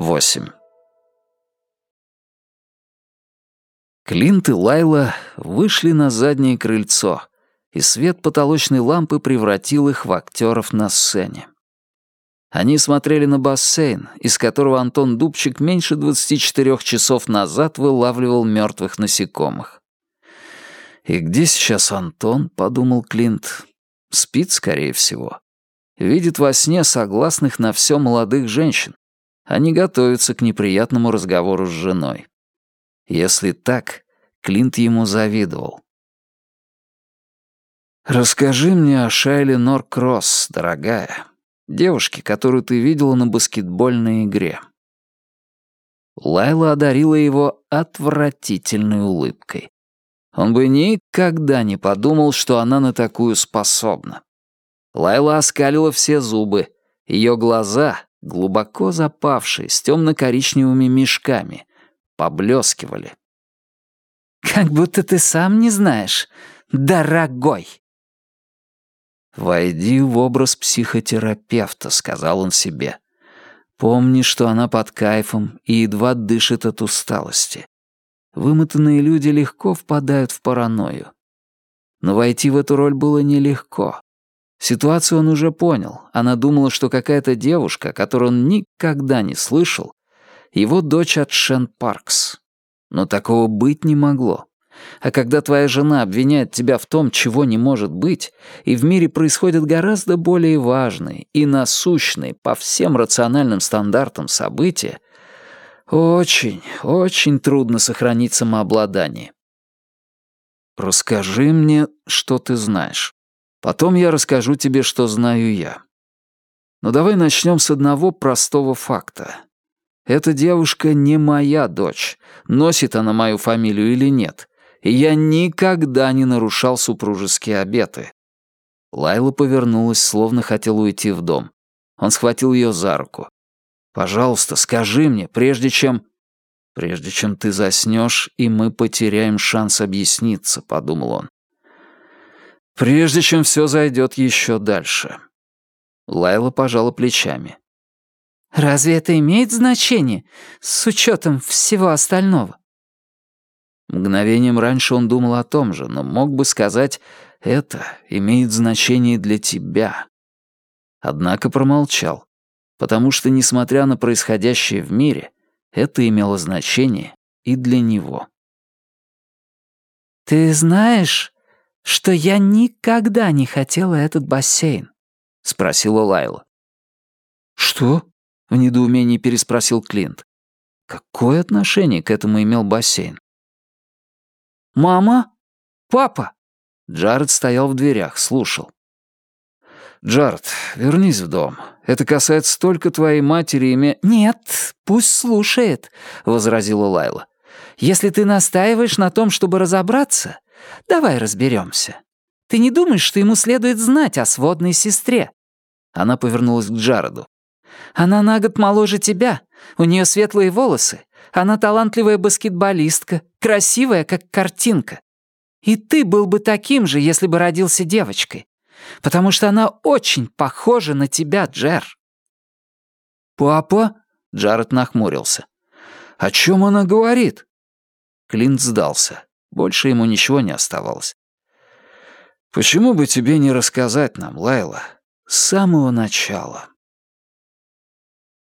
8. Клинт и Лайла вышли на заднее крыльцо, и свет потолочной лампы превратил их в актеров на сцене. Они смотрели на бассейн, из которого Антон Дубчик меньше 24 часов назад вылавливал мертвых насекомых. «И где сейчас Антон?» — подумал Клинт. «Спит, скорее всего. Видит во сне согласных на все молодых женщин. Они готовятся к неприятному разговору с женой. Если так, Клинт ему завидовал. «Расскажи мне о Шайле Норкросс, дорогая, девушке, которую ты видела на баскетбольной игре». Лайла одарила его отвратительной улыбкой. Он бы никогда не подумал, что она на такую способна. Лайла оскалила все зубы. Ее глаза, глубоко запавшие, с темно-коричневыми мешками, поблескивали. «Как будто ты сам не знаешь, дорогой!» «Войди в образ психотерапевта», — сказал он себе. «Помни, что она под кайфом и едва дышит от усталости. Вымотанные люди легко впадают в паранойю. Но войти в эту роль было нелегко. Ситуацию он уже понял. Она думала, что какая-то девушка, которую он никогда не слышал, его дочь от Шен Паркс. Но такого быть не могло. А когда твоя жена обвиняет тебя в том, чего не может быть, и в мире происходят гораздо более важные и насущные по всем рациональным стандартам события, очень, очень трудно сохранить самообладание. «Расскажи мне, что ты знаешь. Потом я расскажу тебе, что знаю я. Но давай начнем с одного простого факта. Эта девушка не моя дочь, носит она мою фамилию или нет, и я никогда не нарушал супружеские обеты». Лайла повернулась, словно хотела уйти в дом. Он схватил ее за руку. «Пожалуйста, скажи мне, прежде чем...» «Прежде чем ты заснешь, и мы потеряем шанс объясниться», — подумал он. «Прежде чем все зайдет еще дальше». Лайла пожала плечами. Разве это имеет значение с учетом всего остального? Мгновением раньше он думал о том же, но мог бы сказать «это имеет значение для тебя». Однако промолчал, потому что, несмотря на происходящее в мире, это имело значение и для него. «Ты знаешь, что я никогда не хотела этот бассейн?» — спросила Лайла. «Что?» В недоумении переспросил Клинт. Какое отношение к этому имел бассейн? «Мама? Папа?» Джаред стоял в дверях, слушал. «Джаред, вернись в дом. Это касается только твоей матери и ме...» «Нет, пусть слушает», — возразила Лайла. «Если ты настаиваешь на том, чтобы разобраться, давай разберемся. Ты не думаешь, что ему следует знать о сводной сестре?» Она повернулась к Джареду. Она на год моложе тебя, у нее светлые волосы, она талантливая баскетболистка, красивая, как картинка. И ты был бы таким же, если бы родился девочкой, потому что она очень похожа на тебя, Джер». «Папа?» — Джаред нахмурился. «О чем она говорит?» Клинт сдался. Больше ему ничего не оставалось. «Почему бы тебе не рассказать нам, Лайла, с самого начала?»